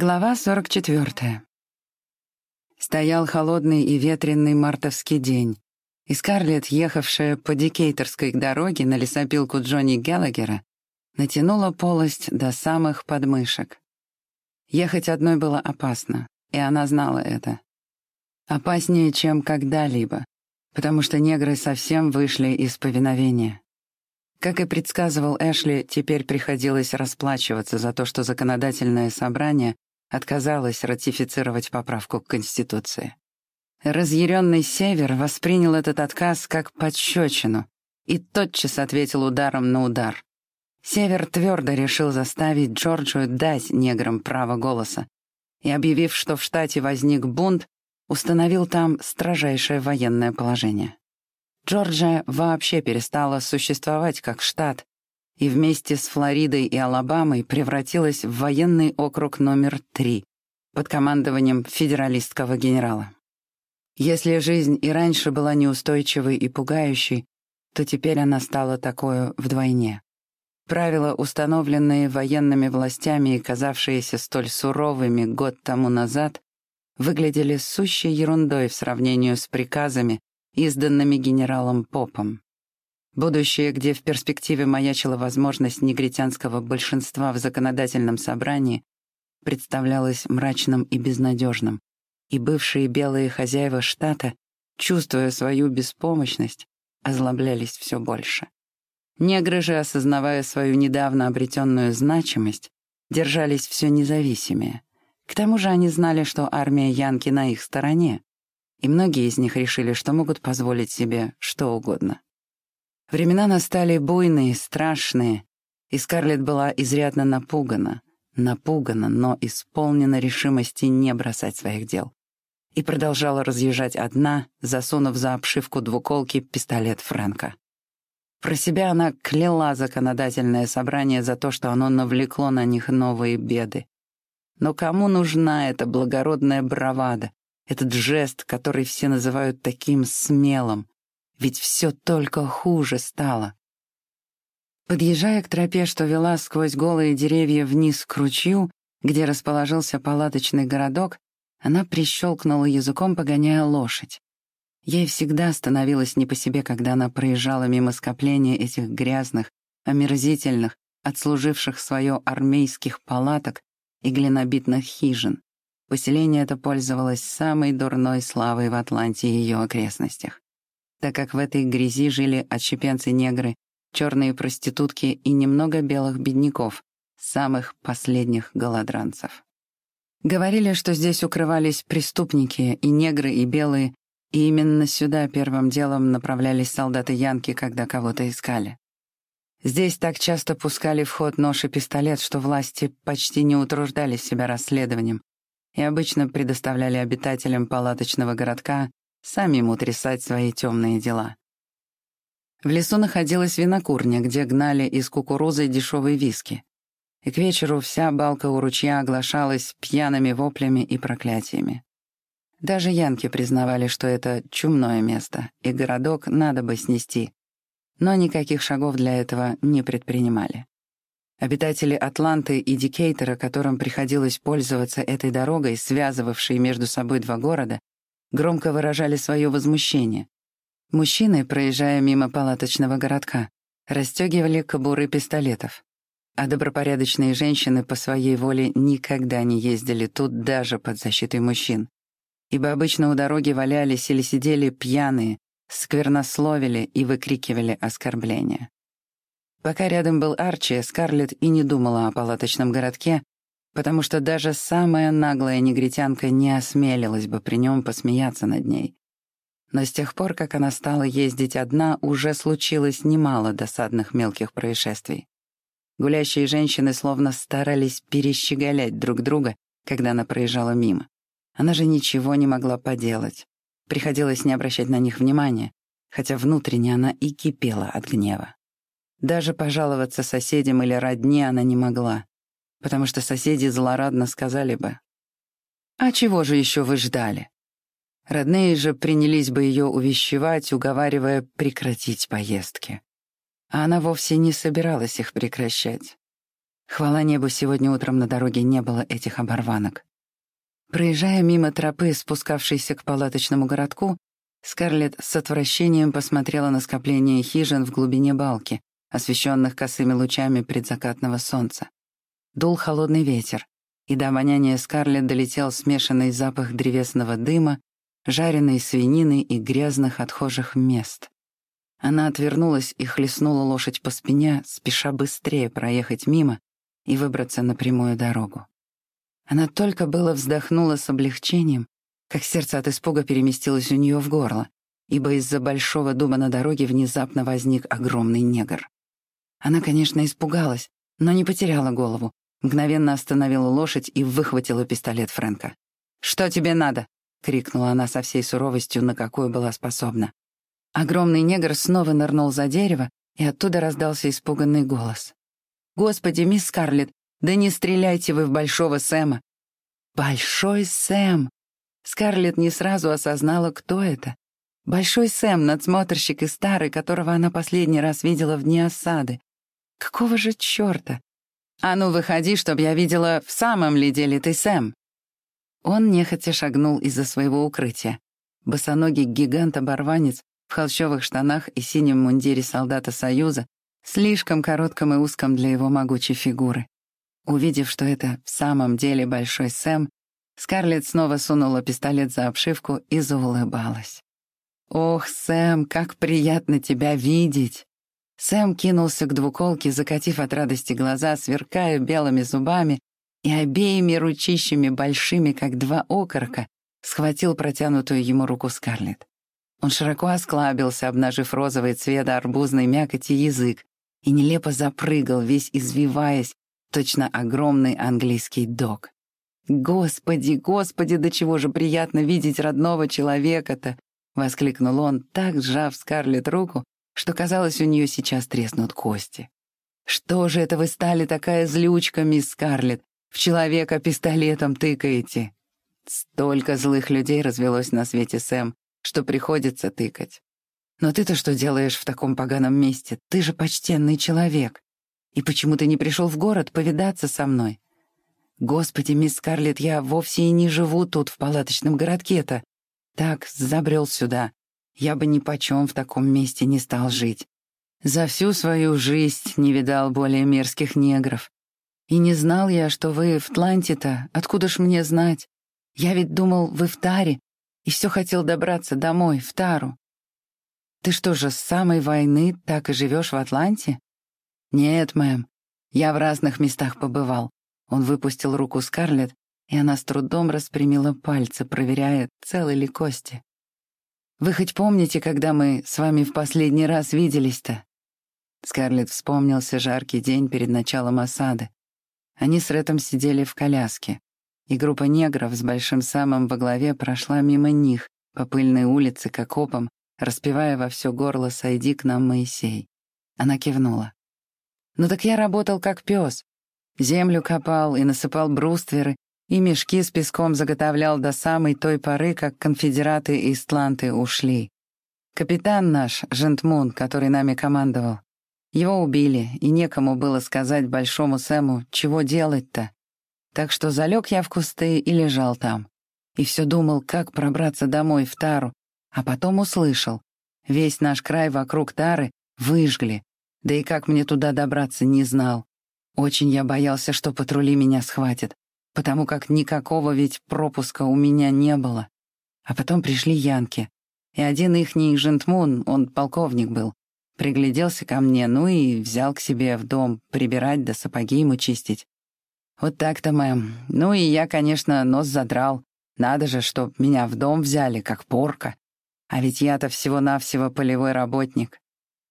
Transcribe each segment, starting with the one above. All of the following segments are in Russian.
Глава 44. Стоял холодный и ветреный мартовский день, и Скарлетт, ехавшая по Дикейтерской дороге на лесопилку Джонни Геллагера, натянула полость до самых подмышек. Ехать одной было опасно, и она знала это. Опаснее, чем когда-либо, потому что негры совсем вышли из повиновения. Как и предсказывал Эшли, теперь приходилось расплачиваться за то, что законодательное собрание отказалась ратифицировать поправку к Конституции. Разъяренный Север воспринял этот отказ как подщечину и тотчас ответил ударом на удар. Север твердо решил заставить Джорджию дать неграм право голоса и, объявив, что в штате возник бунт, установил там строжайшее военное положение. Джорджия вообще перестала существовать как штат, и вместе с Флоридой и Алабамой превратилась в военный округ номер три под командованием федералистского генерала. Если жизнь и раньше была неустойчивой и пугающей, то теперь она стала такой вдвойне. Правила, установленные военными властями и казавшиеся столь суровыми год тому назад, выглядели сущей ерундой в сравнении с приказами, изданными генералом Попом. Будущее, где в перспективе маячила возможность негритянского большинства в законодательном собрании, представлялось мрачным и безнадежным, и бывшие белые хозяева штата, чувствуя свою беспомощность, озлоблялись все больше. Негры же, осознавая свою недавно обретенную значимость, держались все независимее. К тому же они знали, что армия Янки на их стороне, и многие из них решили, что могут позволить себе что угодно. Времена настали буйные, страшные, и Скарлетт была изрядно напугана, напугана, но исполнена решимости не бросать своих дел. И продолжала разъезжать одна, засунув за обшивку двуколки пистолет Фрэнка. Про себя она кляла законодательное собрание за то, что оно навлекло на них новые беды. Но кому нужна эта благородная бравада, этот жест, который все называют таким смелым, ведь все только хуже стало. Подъезжая к тропе, что вела сквозь голые деревья вниз к ручью, где расположился палаточный городок, она прищелкнула языком, погоняя лошадь. Ей всегда становилось не по себе, когда она проезжала мимо скопления этих грязных, омерзительных, отслуживших свое армейских палаток и глинобитных хижин. Поселение это пользовалось самой дурной славой в Атланте и ее окрестностях так как в этой грязи жили отщепенцы-негры, черные проститутки и немного белых бедняков, самых последних голодранцев. Говорили, что здесь укрывались преступники, и негры, и белые, и именно сюда первым делом направлялись солдаты Янки, когда кого-то искали. Здесь так часто пускали в ход нож и пистолет, что власти почти не утруждали себя расследованием и обычно предоставляли обитателям палаточного городка самим утрясать свои темные дела. В лесу находилась винокурня, где гнали из кукурузы дешевые виски. И к вечеру вся балка у ручья оглашалась пьяными воплями и проклятиями. Даже янки признавали, что это чумное место, и городок надо бы снести. Но никаких шагов для этого не предпринимали. Обитатели Атланты и Дикейтера, которым приходилось пользоваться этой дорогой, связывавшей между собой два города, громко выражали свое возмущение. Мужчины, проезжая мимо палаточного городка, расстегивали кобуры пистолетов, а добропорядочные женщины по своей воле никогда не ездили тут даже под защитой мужчин, ибо обычно у дороги валялись или сидели пьяные, сквернословили и выкрикивали оскорбления. Пока рядом был Арчи, Скарлетт и не думала о палаточном городке, потому что даже самая наглая негритянка не осмелилась бы при нем посмеяться над ней. Но с тех пор, как она стала ездить одна, уже случилось немало досадных мелких происшествий. Гулящие женщины словно старались перещеголять друг друга, когда она проезжала мимо. Она же ничего не могла поделать. Приходилось не обращать на них внимания, хотя внутренне она и кипела от гнева. Даже пожаловаться соседям или родне она не могла потому что соседи злорадно сказали бы, «А чего же еще вы ждали?» Родные же принялись бы ее увещевать, уговаривая прекратить поездки. А она вовсе не собиралась их прекращать. Хвала небу, сегодня утром на дороге не было этих оборванок. Проезжая мимо тропы, спускавшейся к палаточному городку, Скарлетт с отвращением посмотрела на скопление хижин в глубине балки, освещенных косыми лучами предзакатного солнца. Дул холодный ветер, и до обоняния Скарлетт долетел смешанный запах древесного дыма, жареной свинины и грязных отхожих мест. Она отвернулась и хлестнула лошадь по спине, спеша быстрее проехать мимо и выбраться на прямую дорогу. Она только было вздохнула с облегчением, как сердце от испуга переместилось у нее в горло, ибо из-за большого дуба на дороге внезапно возник огромный негр. Она, конечно, испугалась, но не потеряла голову, мгновенно остановила лошадь и выхватила пистолет Фрэнка. «Что тебе надо?» — крикнула она со всей суровостью, на какую была способна. Огромный негр снова нырнул за дерево, и оттуда раздался испуганный голос. «Господи, мисс Скарлетт, да не стреляйте вы в Большого Сэма!» «Большой Сэм!» Скарлетт не сразу осознала, кто это. Большой Сэм, надсмотрщик и старый, которого она последний раз видела в дни осады. Какого же черта? «А ну, выходи, чтоб я видела, в самом ли деле ты Сэм!» Он нехотя шагнул из-за своего укрытия. Босоногий гигант-оборванец в холщовых штанах и синем мундире солдата Союза, слишком коротком и узком для его могучей фигуры. Увидев, что это в самом деле Большой Сэм, Скарлетт снова сунула пистолет за обшивку и заулыбалась. «Ох, Сэм, как приятно тебя видеть!» Сэм кинулся к двуколке, закатив от радости глаза, сверкая белыми зубами и обеими ручищами большими, как два окорока, схватил протянутую ему руку Скарлетт. Он широко осклабился, обнажив розовый цвет арбузной мякоти язык, и нелепо запрыгал, весь извиваясь, точно огромный английский дог. «Господи, господи, до чего же приятно видеть родного человека-то!» — воскликнул он, так сжав Скарлетт руку, что, казалось, у нее сейчас треснут кости. «Что же это вы стали такая злючка, мисс Скарлетт? В человека пистолетом тыкаете?» Столько злых людей развелось на свете, Сэм, что приходится тыкать. Но ты-то что делаешь в таком поганом месте? Ты же почтенный человек. И почему ты не пришел в город повидаться со мной? Господи, мисс Скарлетт, я вовсе и не живу тут, в палаточном городке-то. Так, забрел сюда. Я бы ни почем в таком месте не стал жить. За всю свою жизнь не видал более мерзких негров. И не знал я, что вы в Тланте-то, откуда ж мне знать? Я ведь думал, вы в Таре, и все хотел добраться домой, в Тару. Ты что же, с самой войны так и живешь в Атланте? Нет, мэм, я в разных местах побывал. Он выпустил руку Скарлетт, и она с трудом распрямила пальцы, проверяя, целы ли кости. «Вы хоть помните, когда мы с вами в последний раз виделись-то?» Скарлетт вспомнился жаркий день перед началом осады. Они с Рэтом сидели в коляске и группа негров с Большим Самым во главе прошла мимо них по пыльной улице к окопам, распевая во все горло «Сойди к нам, Моисей». Она кивнула. «Ну так я работал как пес. Землю копал и насыпал брустверы, и мешки с песком заготовлял до самой той поры, как конфедераты и стланты ушли. Капитан наш, Жентмун, который нами командовал, его убили, и некому было сказать Большому Сэму, чего делать-то. Так что залег я в кусты и лежал там. И все думал, как пробраться домой в Тару, а потом услышал. Весь наш край вокруг Тары выжгли, да и как мне туда добраться, не знал. Очень я боялся, что патрули меня схватят, потому как никакого ведь пропуска у меня не было. А потом пришли янки, и один ихний жентмун, он полковник был, пригляделся ко мне, ну и взял к себе в дом прибирать да сапоги ему чистить. Вот так-то, мэм. Ну и я, конечно, нос задрал. Надо же, чтоб меня в дом взяли, как порка. А ведь я-то всего-навсего полевой работник.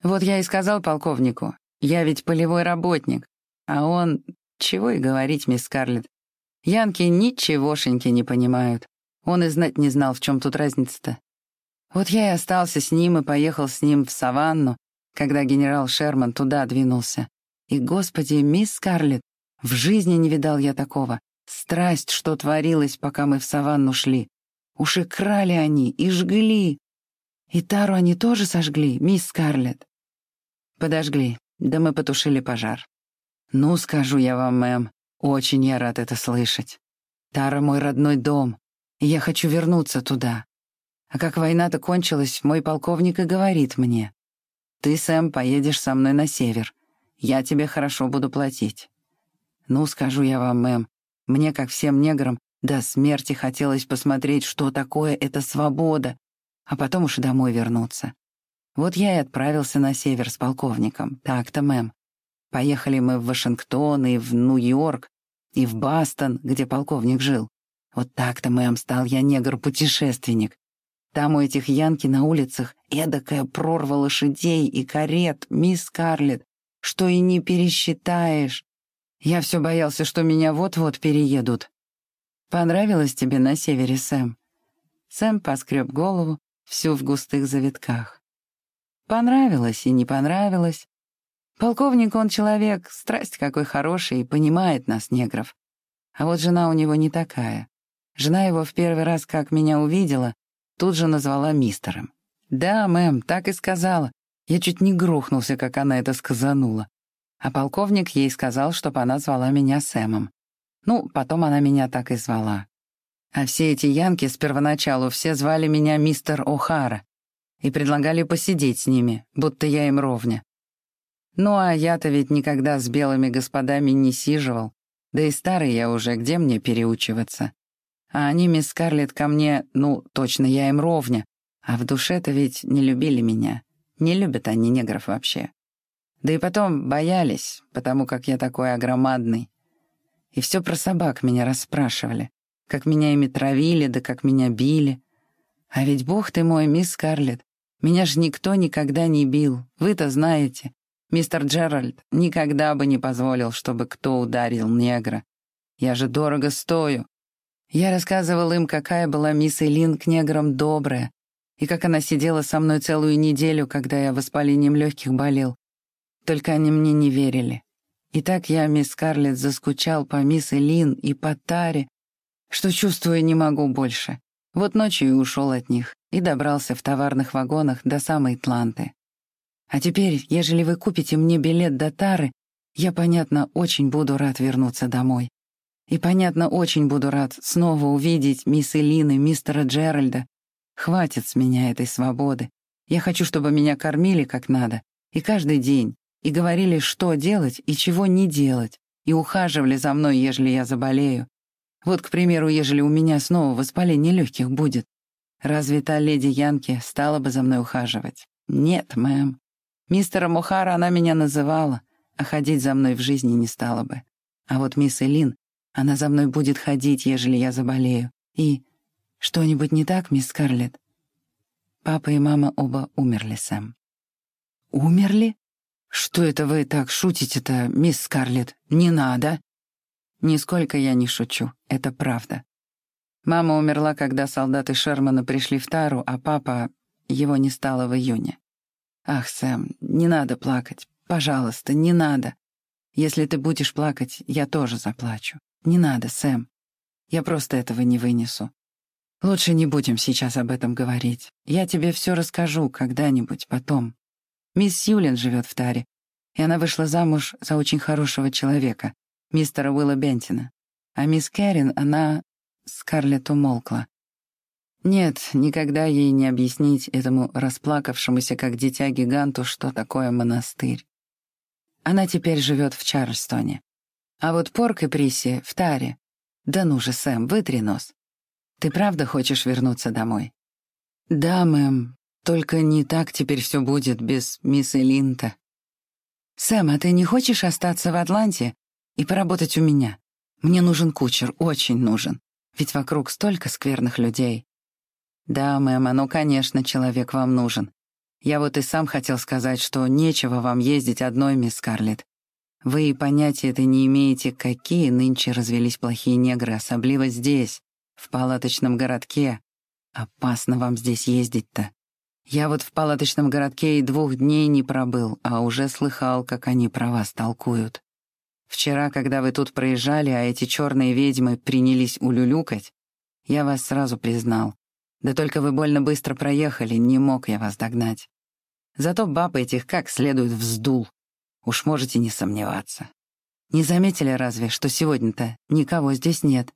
Вот я и сказал полковнику, я ведь полевой работник. А он... Чего и говорить, мисс Скарлетт. Янки ничегошеньки не понимают. Он и знать не знал, в чем тут разница-то. Вот я и остался с ним и поехал с ним в саванну, когда генерал Шерман туда двинулся. И, господи, мисс Скарлетт, в жизни не видал я такого. Страсть, что творилось, пока мы в саванну шли. Уж и крали они, и жгли. И тару они тоже сожгли, мисс Скарлетт. Подожгли, да мы потушили пожар. Ну, скажу я вам, мэм, очень я рад это слышать. Тара — мой родной дом, и я хочу вернуться туда. А как война-то кончилась, мой полковник и говорит мне, «Ты, Сэм, поедешь со мной на север. Я тебе хорошо буду платить». Ну, скажу я вам, мэм, мне, как всем неграм, до смерти хотелось посмотреть, что такое эта свобода, а потом уж и домой вернуться. Вот я и отправился на север с полковником. Так-то, мэм. Поехали мы в Вашингтон и в Нью-Йорк, и в Бастон, где полковник жил. Вот так-то, мэм, стал я негр-путешественник. Там у этих янки на улицах эдакая прорва лошадей и карет, мисс Карлетт, что и не пересчитаешь. Я все боялся, что меня вот-вот переедут. Понравилось тебе на севере, Сэм? Сэм поскреб голову, всю в густых завитках. Понравилось и не понравилось. Полковник он человек, страсть какой хороший, и понимает нас, негров. А вот жена у него не такая. Жена его в первый раз, как меня увидела, тут же назвала мистером. «Да, мэм, так и сказала. Я чуть не грохнулся, как она это сказанула. А полковник ей сказал, чтобы она звала меня Сэмом. Ну, потом она меня так и звала. А все эти янки с первоначалу все звали меня мистер О'Хара и предлагали посидеть с ними, будто я им ровня. Ну а я-то ведь никогда с белыми господами не сиживал, да и старый я уже, где мне переучиваться? А они, мисс Скарлетт, ко мне, ну, точно я им ровня, а в душе-то ведь не любили меня. Не любят они негров вообще. Да и потом боялись, потому как я такой огромадный. И все про собак меня расспрашивали. Как меня ими травили, да как меня били. А ведь бог ты мой, мисс Скарлетт, меня ж никто никогда не бил. Вы-то знаете. Мистер Джеральд никогда бы не позволил, чтобы кто ударил негра. Я же дорого стою. Я рассказывал им, какая была мисс Элин к неграм добрая, и как она сидела со мной целую неделю, когда я воспалением легких болел, только они мне не верили. И так я, мисс Скарлетт, заскучал по мисс Элин и по Таре, что чувствую не могу больше. Вот ночью и ушел от них, и добрался в товарных вагонах до самой Тланты. А теперь, ежели вы купите мне билет до Тары, я, понятно, очень буду рад вернуться домой. И, понятно, очень буду рад снова увидеть мисс Элин и мистера Джеральда. Хватит с меня этой свободы. Я хочу, чтобы меня кормили как надо, и каждый день, и говорили, что делать и чего не делать, и ухаживали за мной, ежели я заболею. Вот, к примеру, ежели у меня снова воспаление легких будет. Разве та леди Янки стала бы за мной ухаживать? Нет, мэм. Мистера Мухара она меня называла, а ходить за мной в жизни не стала бы. А вот мисс Элин, она за мной будет ходить, ежели я заболею. И что-нибудь не так, мисс Скарлетт? Папа и мама оба умерли, Сэм. Умерли? «Что это вы так шутите-то, мисс Скарлетт? Не надо!» «Нисколько я не шучу, это правда. Мама умерла, когда солдаты Шермана пришли в Тару, а папа... его не стало в июне. Ах, Сэм, не надо плакать. Пожалуйста, не надо. Если ты будешь плакать, я тоже заплачу. Не надо, Сэм. Я просто этого не вынесу. Лучше не будем сейчас об этом говорить. Я тебе все расскажу когда-нибудь потом. Мисс Сьюлин живет в Таре, и она вышла замуж за очень хорошего человека, мистера Уилла Бентина. А мисс Кэрин, она... Скарлетт умолкла. Нет, никогда ей не объяснить этому расплакавшемуся как дитя гиганту, что такое монастырь. Она теперь живет в Чарльстоне. А вот Порк и Приси в Таре. Да ну же, Сэм, вытри нос. Ты правда хочешь вернуться домой? Да, мэм, только не так теперь все будет без мисс Элинта. Сэм, а ты не хочешь остаться в Атланте и поработать у меня? Мне нужен кучер, очень нужен. Ведь вокруг столько скверных людей. Да, мэм, ну, конечно, человек вам нужен. Я вот и сам хотел сказать, что нечего вам ездить одной, мисс Скарлетт. Вы и понятия это не имеете, какие нынче развелись плохие негры, особливо здесь, в палаточном городке. Опасно вам здесь ездить-то. Я вот в палаточном городке и двух дней не пробыл, а уже слыхал, как они про вас толкуют. Вчера, когда вы тут проезжали, а эти черные ведьмы принялись улюлюкать, я вас сразу признал. Да только вы больно быстро проехали, не мог я вас догнать. Зато баб этих как следует вздул. Уж можете не сомневаться. Не заметили разве, что сегодня-то никого здесь нет?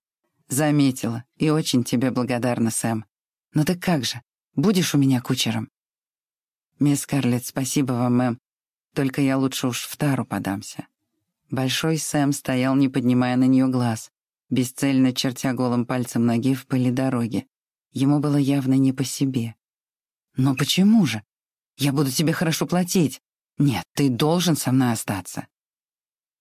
Заметила, и очень тебе благодарна, Сэм. Ну так как же, будешь у меня кучером? Мисс Карлетт, спасибо вам, мэм. Только я лучше уж в тару подамся. Большой Сэм стоял, не поднимая на нее глаз, бесцельно чертя голым пальцем ноги в пыли дороги. Ему было явно не по себе. «Но почему же? Я буду тебе хорошо платить. Нет, ты должен со мной остаться».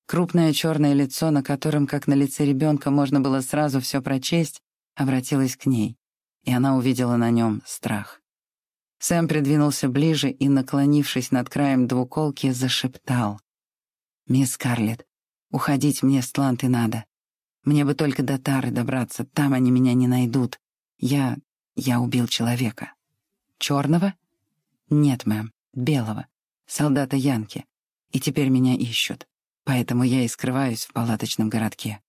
Крупное черное лицо, на котором, как на лице ребенка, можно было сразу все прочесть, обратилось к ней, и она увидела на нем страх. Сэм придвинулся ближе и, наклонившись над краем двуколки, зашептал. «Мисс Карлетт, уходить мне с Тланты надо. Мне бы только до Тары добраться, там они меня не найдут. Я... я убил человека». Черного? Нет, мэм, белого. Солдата Янки. И теперь меня ищут. Поэтому я и скрываюсь в палаточном городке.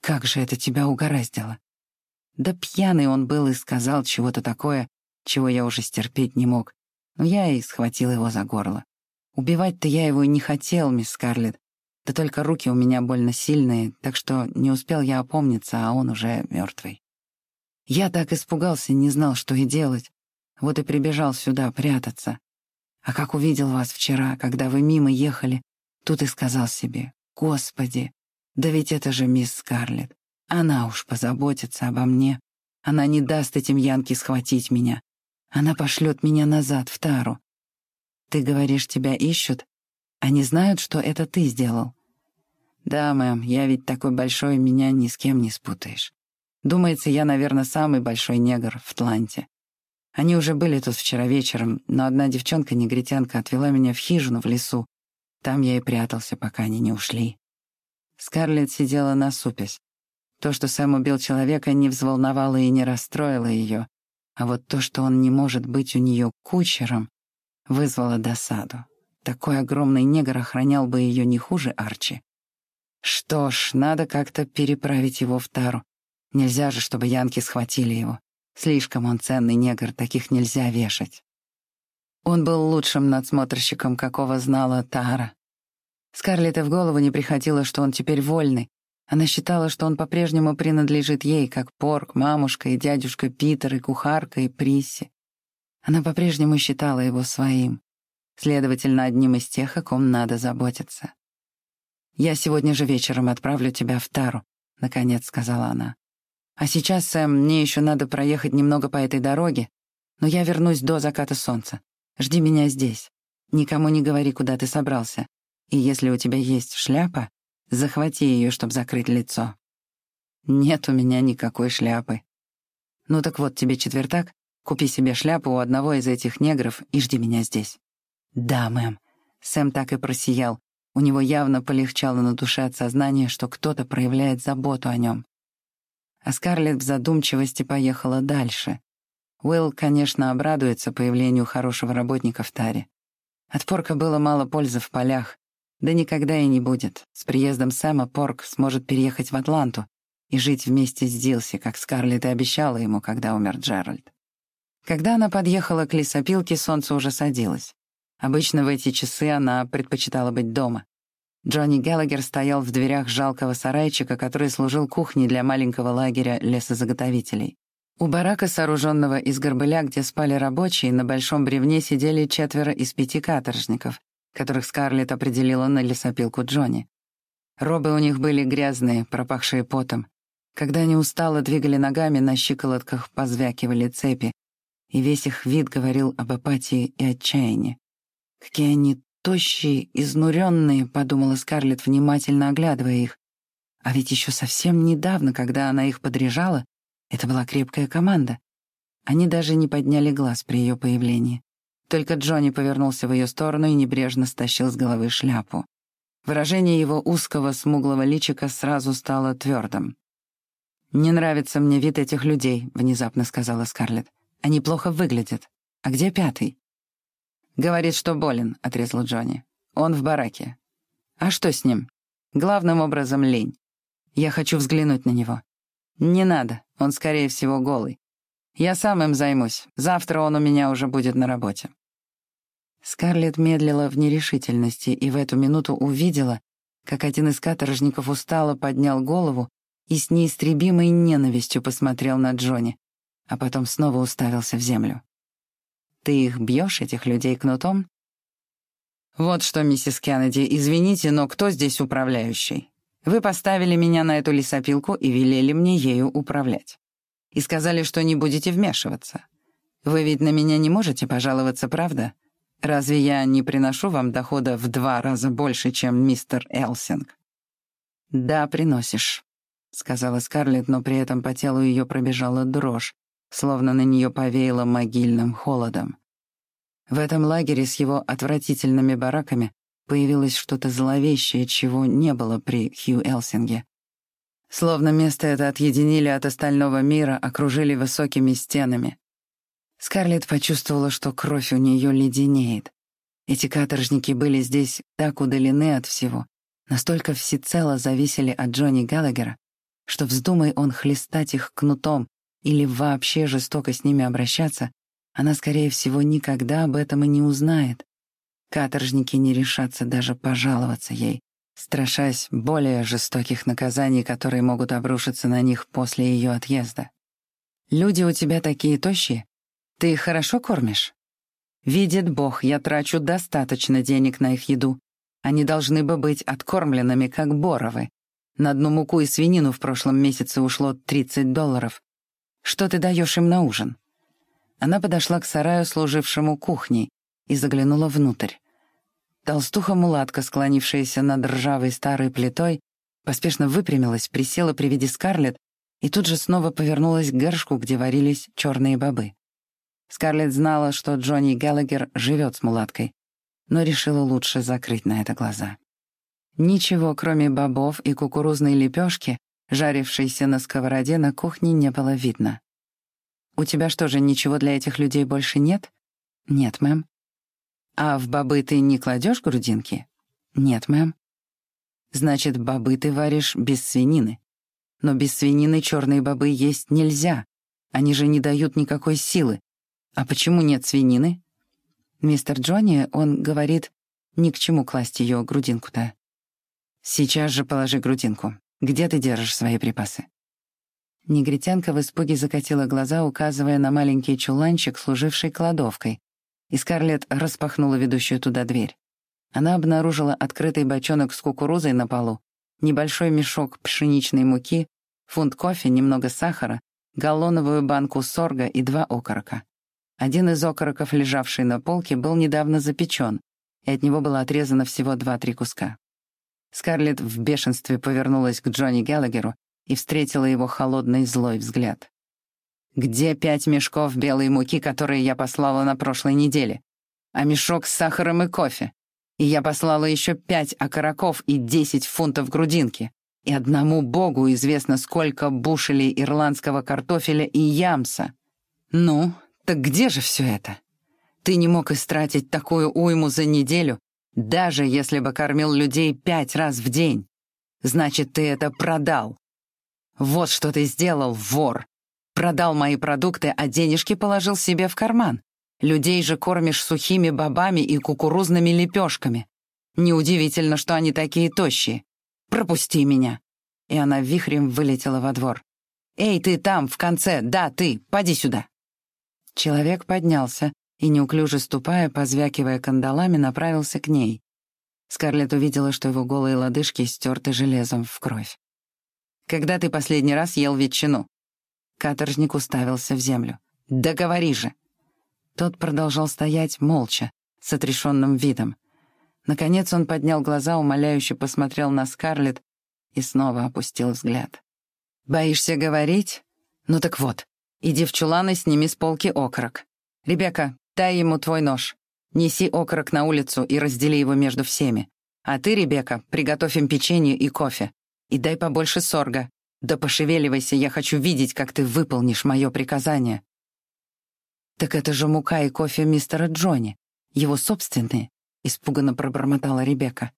Как же это тебя угораздило? Да пьяный он был и сказал чего-то такое, чего я уже стерпеть не мог. Но я и схватил его за горло. Убивать-то я его и не хотел, мисс Скарлетт. Да только руки у меня больно сильные, так что не успел я опомниться, а он уже мертвый. Я так испугался, не знал, что и делать. Вот и прибежал сюда прятаться. А как увидел вас вчера, когда вы мимо ехали, тут и сказал себе, «Господи, да ведь это же мисс Скарлетт. Она уж позаботится обо мне. Она не даст этим Янке схватить меня. Она пошлет меня назад, в Тару. Ты говоришь, тебя ищут? Они знают, что это ты сделал?» «Да, мэм, я ведь такой большой, меня ни с кем не спутаешь. Думается, я, наверное, самый большой негр в Тланте. Они уже были тут вчера вечером, но одна девчонка-негритянка отвела меня в хижину в лесу. Там я и прятался, пока они не ушли. Скарлетт сидела на супесь. То, что Сэм убил человека, не взволновало и не расстроило ее, а вот то, что он не может быть у нее кучером, вызвало досаду. Такой огромный негр охранял бы ее не хуже Арчи. Что ж, надо как-то переправить его в Тару. Нельзя же, чтобы янки схватили его. Слишком он ценный негр, таких нельзя вешать. Он был лучшим надсмотрщиком, какого знала Тара. Скарлетт в голову не приходило, что он теперь вольный. Она считала, что он по-прежнему принадлежит ей, как Порк, мамушка и дядюшка Питер, и кухарка, и Присси. Она по-прежнему считала его своим. Следовательно, одним из тех, о ком надо заботиться. «Я сегодня же вечером отправлю тебя в Тару», — наконец сказала она. А сейчас, Сэм, мне еще надо проехать немного по этой дороге, но я вернусь до заката солнца. Жди меня здесь. Никому не говори, куда ты собрался. И если у тебя есть шляпа, захвати ее, чтобы закрыть лицо. Нет у меня никакой шляпы. Ну так вот тебе четвертак, купи себе шляпу у одного из этих негров и жди меня здесь. Да, мэм. Сэм так и просиял. У него явно полегчало на душе от сознания, что кто-то проявляет заботу о нем а Скарлетт в задумчивости поехала дальше. Уилл, конечно, обрадуется появлению хорошего работника в таре. От Порка было мало пользы в полях, да никогда и не будет. С приездом Сэма Порк сможет переехать в Атланту и жить вместе с Дилси, как Скарлетт и обещала ему, когда умер Джеральд. Когда она подъехала к лесопилке, солнце уже садилось. Обычно в эти часы она предпочитала быть дома. Джонни Геллагер стоял в дверях жалкого сарайчика, который служил кухней для маленького лагеря лесозаготовителей. У барака, сооруженного из горбыля, где спали рабочие, на большом бревне сидели четверо из пяти каторжников, которых Скарлетт определила на лесопилку Джонни. Робы у них были грязные, пропахшие потом. Когда они устало двигали ногами, на щиколотках позвякивали цепи, и весь их вид говорил об апатии и отчаянии. Какие они тощие, изнуренные, подумала Скарлетт, внимательно оглядывая их. А ведь еще совсем недавно, когда она их подряжала, это была крепкая команда. Они даже не подняли глаз при ее появлении. Только Джонни повернулся в ее сторону и небрежно стащил с головы шляпу. Выражение его узкого, смуглого личика сразу стало твердым. «Не нравится мне вид этих людей», — внезапно сказала Скарлетт. «Они плохо выглядят. А где пятый?» «Говорит, что болен», — отрезал Джонни. «Он в бараке». «А что с ним?» «Главным образом лень. Я хочу взглянуть на него». «Не надо, он, скорее всего, голый. Я сам им займусь. Завтра он у меня уже будет на работе». Скарлетт медлила в нерешительности и в эту минуту увидела, как один из каторжников устало поднял голову и с неистребимой ненавистью посмотрел на Джонни, а потом снова уставился в землю. «Ты их бьешь, этих людей, кнутом?» «Вот что, миссис Кеннеди, извините, но кто здесь управляющий? Вы поставили меня на эту лесопилку и велели мне ею управлять. И сказали, что не будете вмешиваться. Вы ведь на меня не можете пожаловаться, правда? Разве я не приношу вам дохода в два раза больше, чем мистер Элсинг?» «Да, приносишь», — сказала Скарлетт, но при этом по телу ее пробежала дрожь, словно на нее повеяло могильным холодом. В этом лагере с его отвратительными бараками появилось что-то зловещее, чего не было при Хью Элсинге. Словно место это отъединили от остального мира, окружили высокими стенами. Скарлетт почувствовала, что кровь у нее леденеет. Эти каторжники были здесь так удалены от всего, настолько всецело зависели от Джонни Галлагера, что вздумай он хлестать их кнутом или вообще жестоко с ними обращаться, она, скорее всего, никогда об этом и не узнает. Каторжники не решатся даже пожаловаться ей, страшась более жестоких наказаний, которые могут обрушиться на них после ее отъезда. «Люди у тебя такие тощие. Ты их хорошо кормишь?» «Видит Бог, я трачу достаточно денег на их еду. Они должны бы быть откормленными, как боровы. На одну муку и свинину в прошлом месяце ушло 30 долларов. Что ты даешь им на ужин?» Она подошла к сараю, служившему кухней, и заглянула внутрь. Толстуха-мулатка, склонившаяся над ржавой старой плитой, поспешно выпрямилась, присела при виде Скарлетт и тут же снова повернулась к горшку, где варились черные бобы. Скарлетт знала, что Джонни Геллагер живет с мулаткой, но решила лучше закрыть на это глаза. Ничего, кроме бобов и кукурузной лепешки, жарившейся на сковороде, на кухне не было видно. «У тебя что же, ничего для этих людей больше нет?» «Нет, мэм». «А в бобы ты не кладешь грудинки?» «Нет, мэм». «Значит, бобы ты варишь без свинины. Но без свинины черные бобы есть нельзя. Они же не дают никакой силы. А почему нет свинины?» Мистер Джонни, он говорит, ни к чему класть ее грудинку-то. «Сейчас же положи грудинку. Где ты держишь свои припасы?» Негритянка в испуге закатила глаза, указывая на маленький чуланчик, служивший кладовкой, и Скарлетт распахнула ведущую туда дверь. Она обнаружила открытый бочонок с кукурузой на полу, небольшой мешок пшеничной муки, фунт кофе, немного сахара, галлоновую банку сорга и два окорока. Один из окороков, лежавший на полке, был недавно запечен, и от него было отрезано всего два-три куска. Скарлетт в бешенстве повернулась к Джонни Геллагеру и встретила его холодный злой взгляд. «Где пять мешков белой муки, которые я послала на прошлой неделе? А мешок с сахаром и кофе? И я послала еще пять окороков и десять фунтов грудинки. И одному богу известно, сколько бушелей ирландского картофеля и ямса. Ну, так где же все это? Ты не мог истратить такую уйму за неделю, даже если бы кормил людей пять раз в день. Значит, ты это продал. «Вот что ты сделал, вор! Продал мои продукты, а денежки положил себе в карман. Людей же кормишь сухими бобами и кукурузными лепешками. Неудивительно, что они такие тощие. Пропусти меня!» И она вихрем вылетела во двор. «Эй, ты там, в конце! Да, ты! Поди сюда!» Человек поднялся и, неуклюже ступая, позвякивая кандалами, направился к ней. Скарлетт увидела, что его голые лодыжки стерты железом в кровь. Когда ты последний раз ел ветчину?» Каторжник уставился в землю. «Да говори же!» Тот продолжал стоять молча, с отрешенным видом. Наконец он поднял глаза, умоляюще посмотрел на Скарлетт и снова опустил взгляд. «Боишься говорить? Ну так вот, иди в чулан и сними с полки окорок. Ребекка, дай ему твой нож. Неси окорок на улицу и раздели его между всеми. А ты, Ребекка, приготовь им печенье и кофе. И дай побольше сорга. Да пошевеливайся, я хочу видеть, как ты выполнишь мое приказание». «Так это же мука и кофе мистера Джонни. Его собственные», — испуганно пробормотала Ребекка.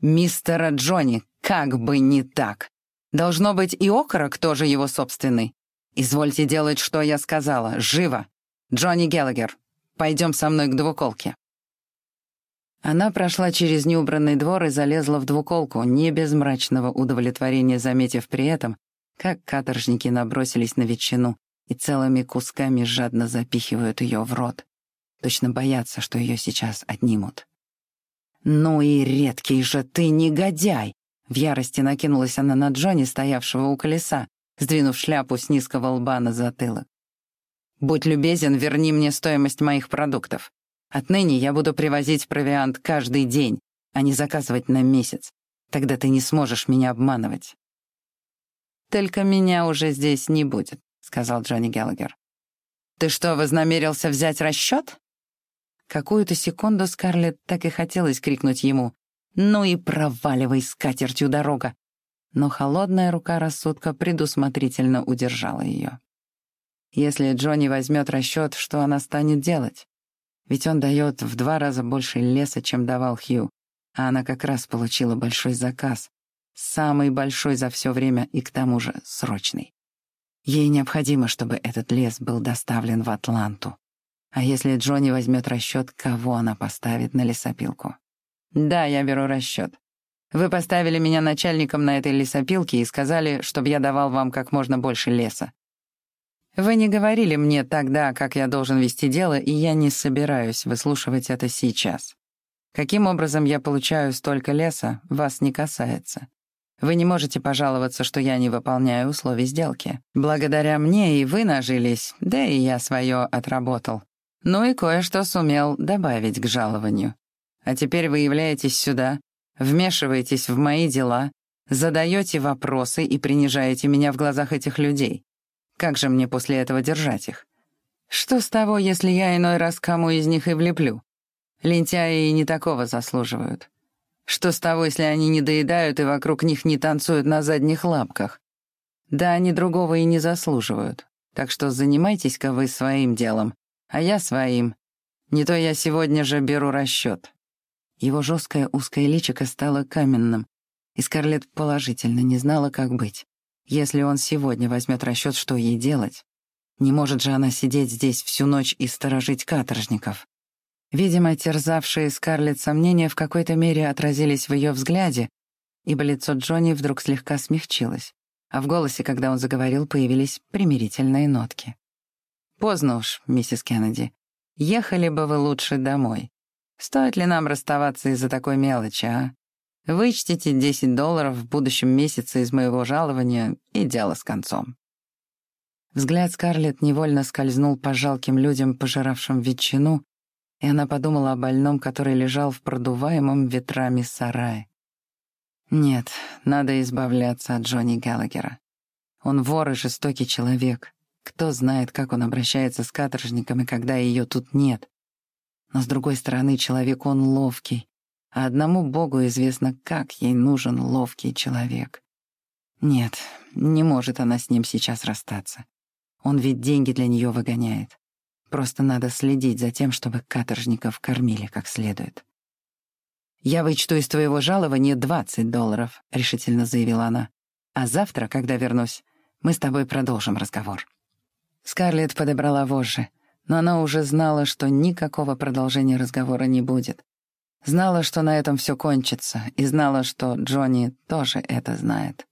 «Мистера Джонни, как бы не так. Должно быть, и окорок тоже его собственный. Извольте делать, что я сказала. Живо! Джонни Геллагер, пойдем со мной к двуколке». Она прошла через неубранный двор и залезла в двуколку, не без мрачного удовлетворения заметив при этом, как каторжники набросились на ветчину и целыми кусками жадно запихивают ее в рот. Точно боятся, что ее сейчас отнимут. «Ну и редкий же ты негодяй!» В ярости накинулась она на Джонни, стоявшего у колеса, сдвинув шляпу с низкого лба на затылок. «Будь любезен, верни мне стоимость моих продуктов. Отныне я буду привозить провиант каждый день, а не заказывать на месяц. Тогда ты не сможешь меня обманывать». «Только меня уже здесь не будет», — сказал Джонни Геллагер. «Ты что, вознамерился взять расчет? Какую-то секунду Скарлетт так и хотелось крикнуть ему «Ну и проваливай с катертью дорога!» Но холодная рука рассудка предусмотрительно удержала ее. Если Джонни возьмет расчет, что она станет делать? Ведь он дает в два раза больше леса, чем давал Хью, а она как раз получила большой заказ, самый большой за все время и к тому же срочный. Ей необходимо, чтобы этот лес был доставлен в Атланту. А если Джонни возьмет расчет, кого она поставит на лесопилку? Да, я беру расчет. Вы поставили меня начальником на этой лесопилке и сказали, чтобы я давал вам как можно больше леса. Вы не говорили мне тогда, как я должен вести дело, и я не собираюсь выслушивать это сейчас. Каким образом я получаю столько леса, вас не касается. Вы не можете пожаловаться, что я не выполняю условий сделки. Благодаря мне и вы нажились, да и я свое отработал. Ну и кое-что сумел добавить к жалованию. А теперь вы являетесь сюда, вмешиваетесь в мои дела, задаете вопросы и принижаете меня в глазах этих людей. Как же мне после этого держать их? Что с того, если я иной раз кому из них и влеплю? Лентяи и не такого заслуживают. Что с того, если они не доедают и вокруг них не танцуют на задних лапках? Да они другого и не заслуживают. Так что занимайтесь-ка вы своим делом, а я своим. Не то я сегодня же беру расчет. Его жесткое узкое личико стало каменным, и Скарлетт положительно не знала, как быть. Если он сегодня возьмет расчет, что ей делать? Не может же она сидеть здесь всю ночь и сторожить каторжников. Видимо, терзавшие Скарлетт сомнения в какой-то мере отразились в ее взгляде, ибо лицо Джонни вдруг слегка смягчилось, а в голосе, когда он заговорил, появились примирительные нотки. «Поздно уж, миссис Кеннеди. Ехали бы вы лучше домой. Стоит ли нам расставаться из-за такой мелочи, а? Вычтите 10 долларов в будущем месяце из моего жалования, и дело с концом». Взгляд Скарлетт невольно скользнул по жалким людям, пожиравшим ветчину, и она подумала о больном, который лежал в продуваемом ветрами сарае. Нет, надо избавляться от Джонни Геллагера. Он вор и жестокий человек. Кто знает, как он обращается с каторжниками, когда ее тут нет. Но, с другой стороны, человек он ловкий, а одному Богу известно, как ей нужен ловкий человек. Нет, не может она с ним сейчас расстаться. Он ведь деньги для нее выгоняет. Просто надо следить за тем, чтобы каторжников кормили как следует. «Я вычту из твоего жалования 20 долларов», — решительно заявила она. «А завтра, когда вернусь, мы с тобой продолжим разговор». Скарлетт подобрала вожжи, но она уже знала, что никакого продолжения разговора не будет. Знала, что на этом все кончится, и знала, что Джонни тоже это знает.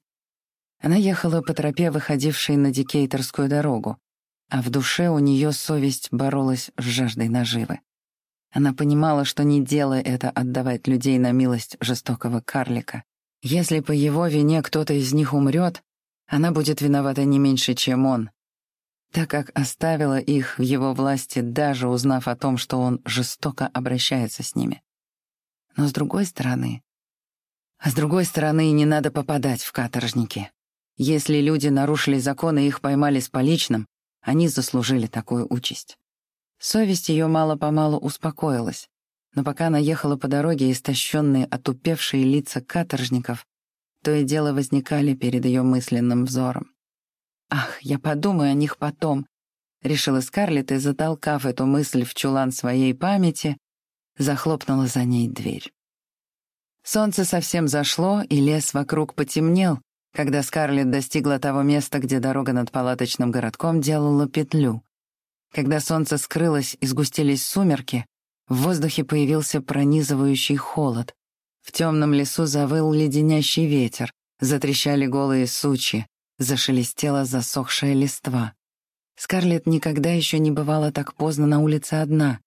Она ехала по тропе, выходившей на Дикейтерскую дорогу, а в душе у нее совесть боролась с жаждой наживы. Она понимала, что не дело это отдавать людей на милость жестокого карлика. Если по его вине кто-то из них умрет, она будет виновата не меньше, чем он, так как оставила их в его власти, даже узнав о том, что он жестоко обращается с ними. Но с другой стороны... А с другой стороны, не надо попадать в каторжники. Если люди нарушили законы и их поймали с поличным, они заслужили такую участь. Совесть ее мало-помалу успокоилась, но пока она ехала по дороге, истощенные, отупевшие лица каторжников, то и дело возникали перед ее мысленным взором. «Ах, я подумаю о них потом», — решила Скарлетт и, затолкав эту мысль в чулан своей памяти, захлопнула за ней дверь. Солнце совсем зашло, и лес вокруг потемнел, когда Скарлетт достигла того места, где дорога над палаточным городком делала петлю. Когда солнце скрылось и сгустились сумерки, В воздухе появился пронизывающий холод. В темном лесу завыл леденящий ветер, затрещали голые сучья, зашелестела засохшая листва. Скарлетт никогда еще не бывала так поздно на улице одна.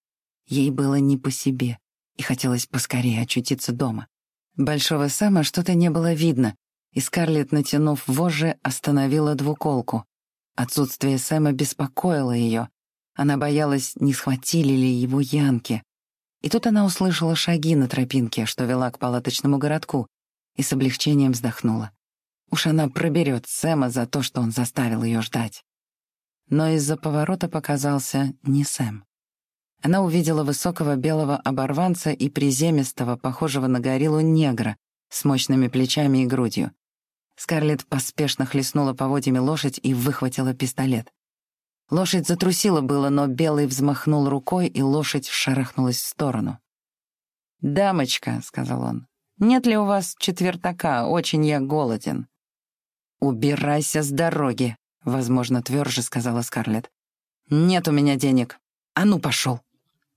Ей было не по себе, и хотелось поскорее очутиться дома. Большого Сэма что-то не было видно, и Скарлетт, натянув вожжи, остановила двуколку. Отсутствие Сэма беспокоило ее. Она боялась, не схватили ли его янки. И тут она услышала шаги на тропинке, что вела к палаточному городку, и с облегчением вздохнула. Уж она проберет Сэма за то, что он заставил ее ждать. Но из-за поворота показался не Сэм. Она увидела высокого белого оборванца и приземистого, похожего на гориллу негра, с мощными плечами и грудью. Скарлетт поспешно хлестнула поводьями лошадь и выхватила пистолет. Лошадь затрусила было, но Белый взмахнул рукой, и лошадь шарахнулась в сторону. «Дамочка», — сказал он, — «нет ли у вас четвертака? Очень я голоден». «Убирайся с дороги», — возможно, тверже сказала Скарлетт. «Нет у меня денег. А ну, пошел!»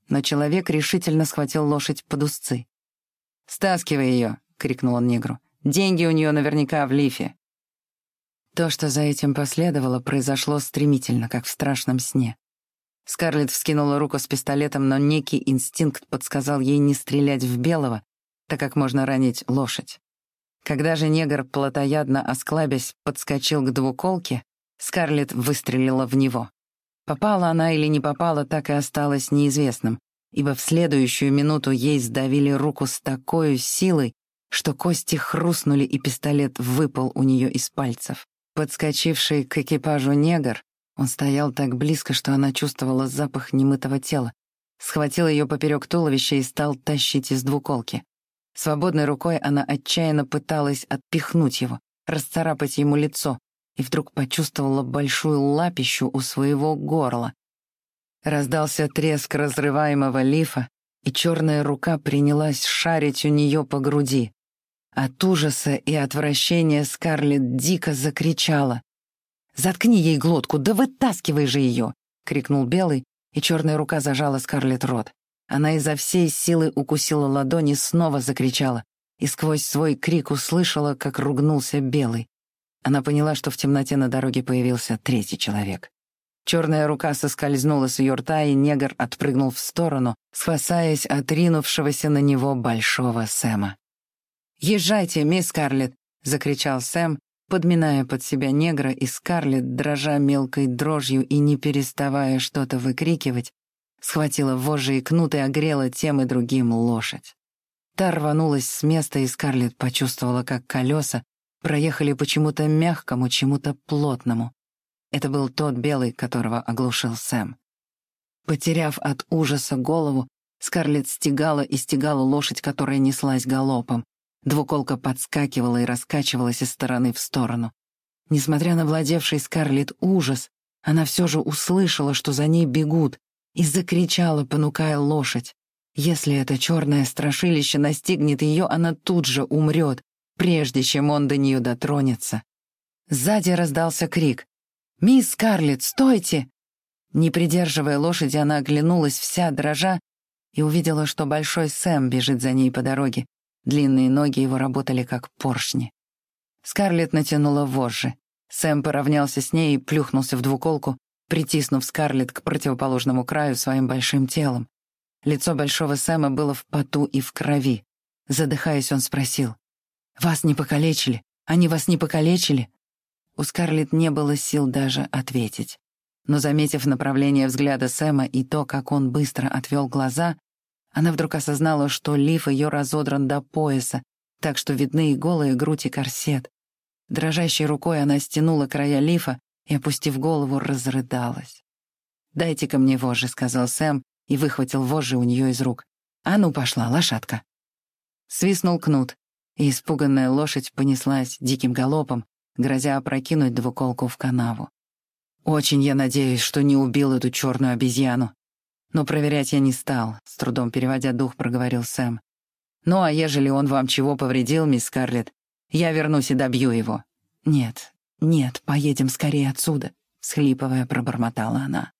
Но человек решительно схватил лошадь под узцы. «Стаскивай ее!» — крикнул он негру. «Деньги у нее наверняка в лифе». То, что за этим последовало, произошло стремительно, как в страшном сне. Скарлетт вскинула руку с пистолетом, но некий инстинкт подсказал ей не стрелять в белого, так как можно ранить лошадь. Когда же негр, плотоядно осклабясь, подскочил к двуколке, Скарлетт выстрелила в него. Попала она или не попала, так и осталось неизвестным, ибо в следующую минуту ей сдавили руку с такой силой, что кости хрустнули, и пистолет выпал у нее из пальцев. Подскочивший к экипажу негр, он стоял так близко, что она чувствовала запах немытого тела, схватил ее поперек туловища и стал тащить из двуколки. Свободной рукой она отчаянно пыталась отпихнуть его, расцарапать ему лицо, и вдруг почувствовала большую лапищу у своего горла. Раздался треск разрываемого лифа, и черная рука принялась шарить у нее по груди. От ужаса и отвращения Скарлетт дико закричала. «Заткни ей глотку, да вытаскивай же ее!» — крикнул Белый, и черная рука зажала Скарлетт рот. Она изо всей силы укусила ладони, снова закричала, и сквозь свой крик услышала, как ругнулся Белый. Она поняла, что в темноте на дороге появился третий человек. Черная рука соскользнула с ее рта, и негр отпрыгнул в сторону, спасаясь от ринувшегося на него большого Сэма. «Езжайте, мисс Скарлетт!» — закричал Сэм, подминая под себя негра, и Скарлетт, дрожа мелкой дрожью и не переставая что-то выкрикивать, схватила вожжи и кнут и огрела тем и другим лошадь. Та рванулась с места, и Скарлетт почувствовала, как колеса проехали почему-то мягкому, чему-то плотному. Это был тот белый, которого оглушил Сэм. Потеряв от ужаса голову, Скарлетт стегала и стегала лошадь, которая неслась галопом. Двуколка подскакивала и раскачивалась из стороны в сторону. Несмотря на владевший Скарлетт ужас, она все же услышала, что за ней бегут, и закричала, понукая лошадь. Если это черное страшилище настигнет ее, она тут же умрет, прежде чем он до нее дотронется. Сзади раздался крик. «Мисс Скарлетт, стойте!» Не придерживая лошади, она оглянулась вся дрожа и увидела, что большой Сэм бежит за ней по дороге. Длинные ноги его работали как поршни. Скарлетт натянула вожжи. Сэм поравнялся с ней и плюхнулся в двуколку, притиснув Скарлетт к противоположному краю своим большим телом. Лицо большого Сэма было в поту и в крови. Задыхаясь, он спросил, «Вас не покалечили? Они вас не покалечили?» У Скарлетт не было сил даже ответить. Но, заметив направление взгляда Сэма и то, как он быстро отвел глаза, она вдруг осознала, что лиф ее разодран до пояса, так что видны и голые грудь и корсет. Дрожащей рукой она стянула края лифа и, опустив голову, разрыдалась. «Дайте-ка мне вожжи», — сказал Сэм и выхватил вожжи у нее из рук. «А ну, пошла, лошадка!» Свистнул кнут, и испуганная лошадь понеслась диким галопом, грозя опрокинуть двуколку в канаву. «Очень я надеюсь, что не убил эту черную обезьяну. Но проверять я не стал», — с трудом переводя дух, проговорил Сэм. «Ну, а ежели он вам чего повредил, мисс Скарлетт, я вернусь и добью его». «Нет, нет, поедем скорее отсюда», — схлипывая, пробормотала она.